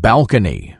balcony.